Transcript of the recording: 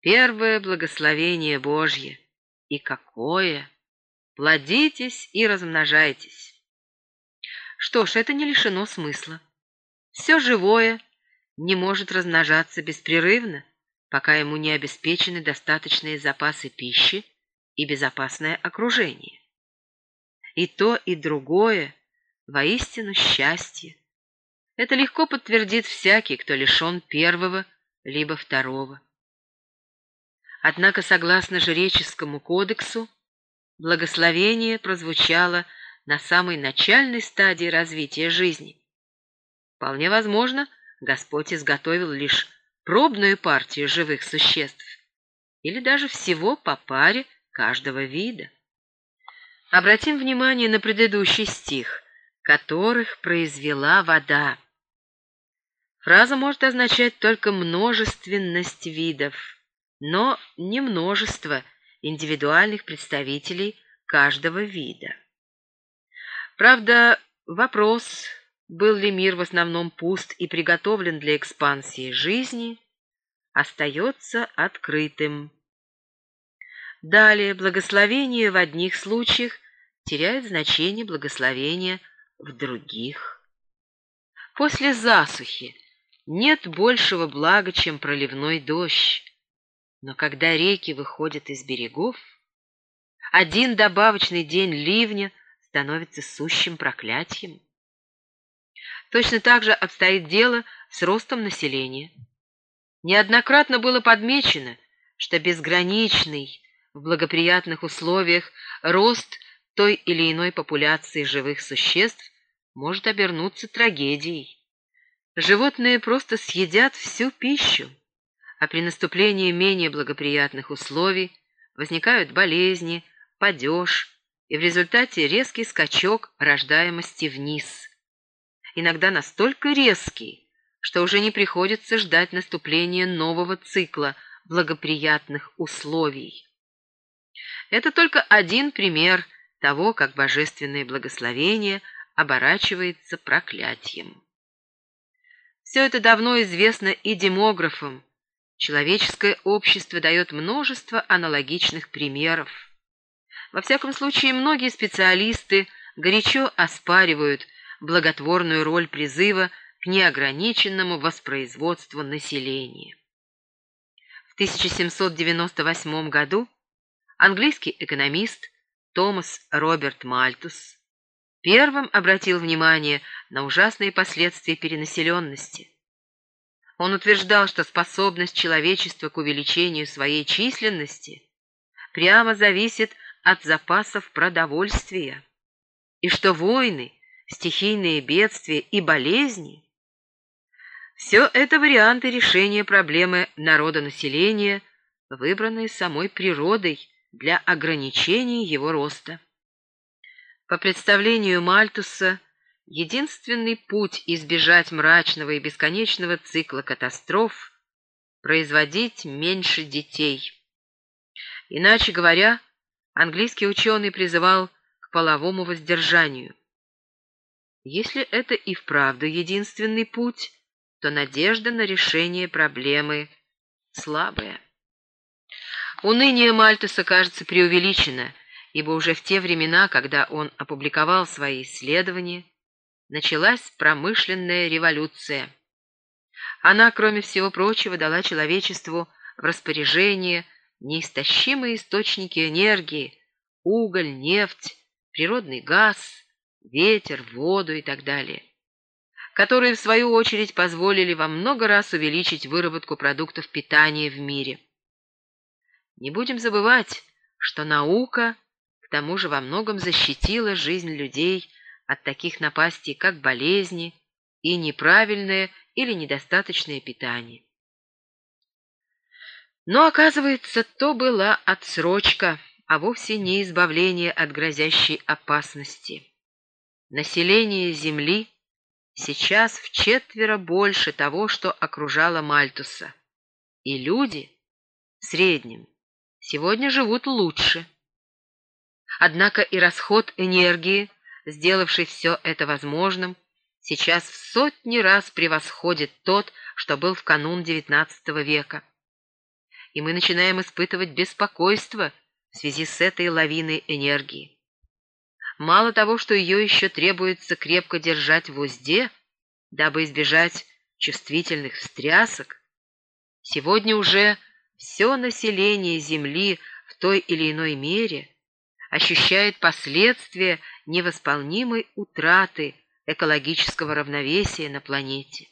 Первое благословение Божье. И какое! Плодитесь и размножайтесь. Что ж, это не лишено смысла. Все живое не может размножаться беспрерывно, пока ему не обеспечены достаточные запасы пищи и безопасное окружение. И то, и другое воистину счастье. Это легко подтвердит всякий, кто лишен первого либо второго. Однако, согласно жреческому кодексу, благословение прозвучало на самой начальной стадии развития жизни. Вполне возможно, Господь изготовил лишь пробную партию живых существ или даже всего по паре каждого вида. Обратим внимание на предыдущий стих, которых произвела вода. Фраза может означать только множественность видов, но не множество индивидуальных представителей каждого вида. Правда, вопрос, был ли мир в основном пуст и приготовлен для экспансии жизни, остается открытым. Далее, благословение в одних случаях теряет значение благословения в других. После засухи нет большего блага, чем проливной дождь. Но когда реки выходят из берегов, один добавочный день ливня становится сущим проклятием. Точно так же обстоит дело с ростом населения. Неоднократно было подмечено, что безграничный в благоприятных условиях рост той или иной популяции живых существ может обернуться трагедией. Животные просто съедят всю пищу, а при наступлении менее благоприятных условий возникают болезни, падеж и в результате резкий скачок рождаемости вниз. Иногда настолько резкий, что уже не приходится ждать наступления нового цикла благоприятных условий. Это только один пример того, как божественное благословение оборачивается проклятием. Все это давно известно и демографам. Человеческое общество дает множество аналогичных примеров. Во всяком случае, многие специалисты горячо оспаривают благотворную роль призыва к неограниченному воспроизводству населения. В 1798 году английский экономист Томас Роберт Мальтус первым обратил внимание на ужасные последствия перенаселенности. Он утверждал, что способность человечества к увеличению своей численности прямо зависит от запасов продовольствия, и что войны, стихийные бедствия и болезни – все это варианты решения проблемы народонаселения, выбранные самой природой для ограничения его роста. По представлению Мальтуса, единственный путь избежать мрачного и бесконечного цикла катастроф – производить меньше детей. Иначе говоря, английский ученый призывал к половому воздержанию. Если это и вправду единственный путь, то надежда на решение проблемы слабая. Уныние Мальтуса кажется преувеличено – ибо уже в те времена, когда он опубликовал свои исследования, началась промышленная революция. Она, кроме всего прочего, дала человечеству в распоряжение неистощимые источники энергии, уголь, нефть, природный газ, ветер, воду и так далее, которые, в свою очередь, позволили во много раз увеличить выработку продуктов питания в мире. Не будем забывать, что наука – к тому же во многом защитила жизнь людей от таких напастей, как болезни и неправильное или недостаточное питание. Но, оказывается, то была отсрочка, а вовсе не избавление от грозящей опасности. Население Земли сейчас в четверо больше того, что окружало Мальтуса. И люди, в среднем, сегодня живут лучше. Однако и расход энергии, сделавший все это возможным, сейчас в сотни раз превосходит тот, что был в канун XIX века. и мы начинаем испытывать беспокойство в связи с этой лавиной энергии. Мало того, что ее еще требуется крепко держать в узде, дабы избежать чувствительных встрясок, сегодня уже все население Земли в той или иной мере ощущает последствия невосполнимой утраты экологического равновесия на планете.